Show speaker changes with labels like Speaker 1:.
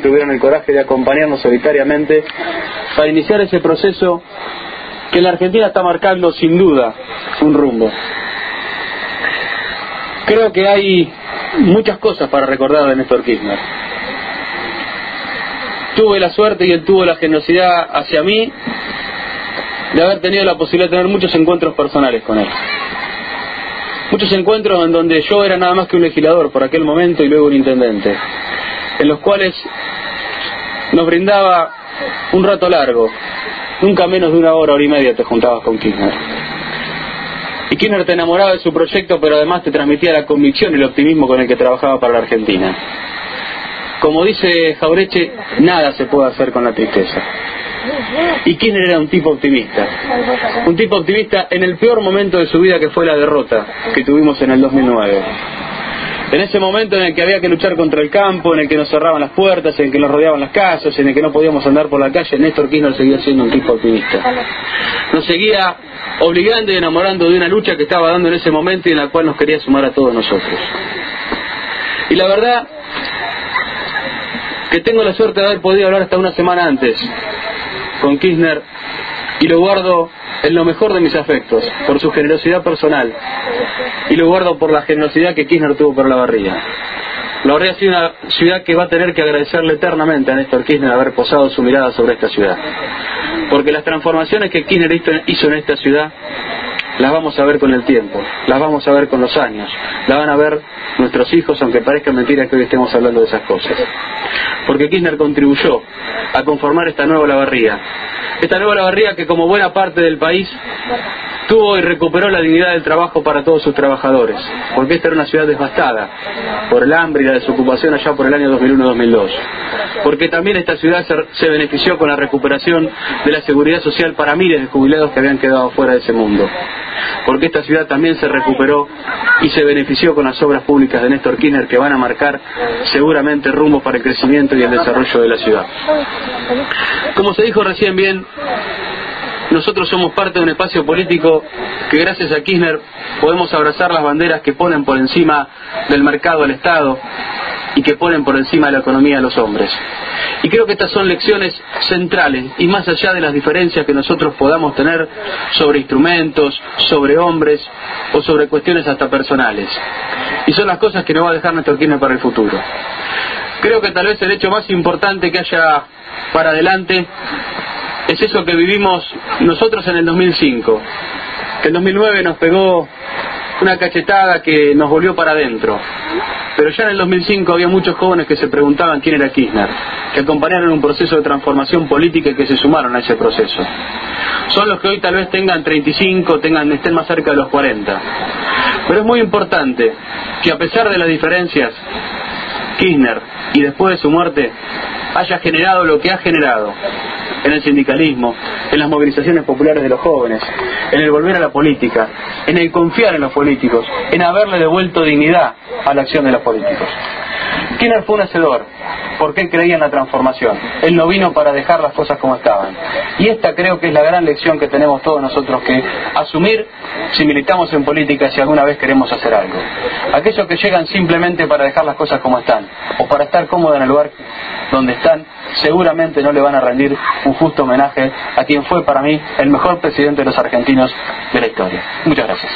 Speaker 1: tuvieron el coraje de acompañarnos solitariamente para iniciar ese proceso que en la Argentina está marcando sin duda un rumbo. Creo que hay muchas cosas para recordar de Néstor Kirchner. Tuve la suerte y él tuvo la generosidad hacia mí de haber tenido la posibilidad de tener muchos encuentros personales con él. Muchos encuentros en donde yo era nada más que un legislador por aquel momento y luego un intendente, en los cuales nos brindaba un rato largo, nunca menos de una hora, hora y media te juntabas con Kirchner. Y Kirchner te enamoraba de su proyecto, pero además te transmitía la convicción y el optimismo con el que trabajaba para la Argentina. Como dice Jaureche, nada se puede hacer con la tristeza. Y Kirchner era un tipo optimista. Un tipo optimista en el peor momento de su vida que fue la derrota que tuvimos en el 2009. En ese momento en el que había que luchar contra el campo, en el que nos cerraban las puertas, en el que nos rodeaban las casas, en el que no podíamos andar por la calle, Néstor Kirchner seguía siendo un tipo optimista. Nos seguía obligando y enamorando de una lucha que estaba dando en ese momento y en la cual nos quería sumar a todos nosotros. Y la verdad que tengo la suerte de haber podido hablar hasta una semana antes con Kirchner y lo guardo en lo mejor de mis afectos, por su generosidad personal, y lo guardo por la generosidad que Kirchner tuvo por la barriga. La Barriga ha sido una ciudad que va a tener que agradecerle eternamente a Néstor Kirchner haber posado su mirada sobre esta ciudad. Porque las transformaciones que Kirchner hizo en esta ciudad las vamos a ver con el tiempo, las vamos a ver con los años, las van a ver nuestros hijos, aunque parezca mentira que hoy estemos hablando de esas cosas. Porque Kirchner contribuyó a conformar esta nueva Lavarría, esta nueva Lavarría que como buena parte del país tuvo y recuperó la dignidad del trabajo para todos sus trabajadores, porque esta era una ciudad devastada por el hambre y la desocupación allá por el año 2001-2002, porque también esta ciudad se, benefició con la recuperación de la seguridad social para miles de jubilados que habían quedado fuera de ese mundo, porque esta ciudad también se recuperó y se benefició con las obras públicas de Néstor Kirchner que van a marcar seguramente rumbo para el crecimiento y el desarrollo de la ciudad. Como se dijo recién bien, nosotros somos parte de un espacio político que gracias a Kirchner podemos abrazar las banderas que ponen por encima del mercado al Estado y que ponen por encima de la economía a los hombres. Y creo que estas son lecciones centrales y más allá de las diferencias que nosotros podamos tener sobre instrumentos, sobre hombres o sobre cuestiones hasta personales. Y son las cosas que nos va a dejar nuestro Kirchner para el futuro. Creo que tal vez el hecho más importante que haya para adelante es eso que vivimos nosotros en el 2005, que el 2009 nos pegó una cachetada que nos volvió para adentro. Pero ya en el 2005 había muchos jóvenes que se preguntaban quién era Kirchner, que acompañaron un proceso de transformación política y que se sumaron a ese proceso. Son los que hoy tal vez tengan 35, tengan, estén más cerca de los 40. Pero es muy importante que a pesar de las diferencias, Kirchner y después de su muerte haya generado lo que ha generado en el sindicalismo, en las movilizaciones populares de los jóvenes, en el volver a la política, en el confiar en los políticos, en haberle devuelto dignidad a la acción de los políticos. Kirchner fue un hacedor, porque él creía en la transformación. Él no vino para dejar las cosas como estaban. Y esta creo que es la gran lección que tenemos todos nosotros que asumir si militamos en política, si alguna vez queremos hacer algo. Aquellos que llegan simplemente para dejar las cosas como están, o para estar cómodos en el lugar donde están, seguramente no le van a rendir un justo homenaje a quien fue para mí el mejor presidente de los argentinos de la historia. Muchas gracias.